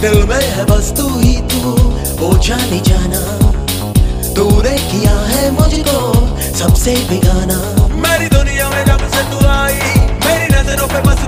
दिल में है बस तू ही तू। वो जाने जाना, तूने किया है मुझको सबसे बिगाना। मेरी दुनिया में जब से तू आई, मेरी नज़रों पे बस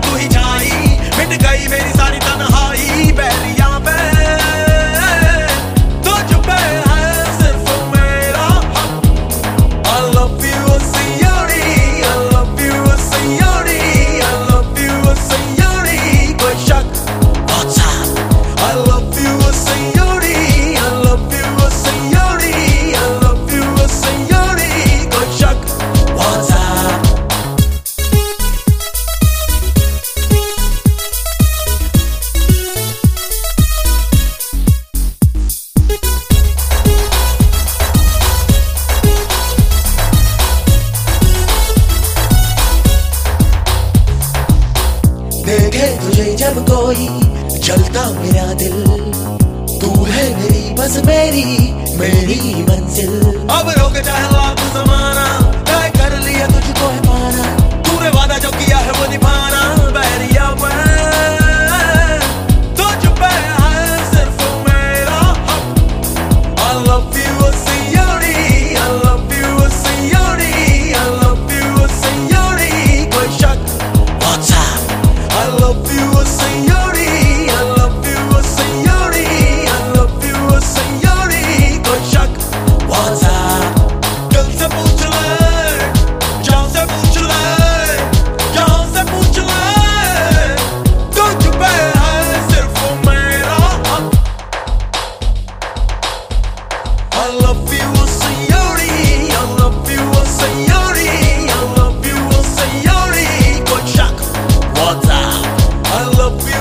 का मेरा दिल। तू है मेरी बस मेरी मेरी मंजिल। अब रोक चाहे up. We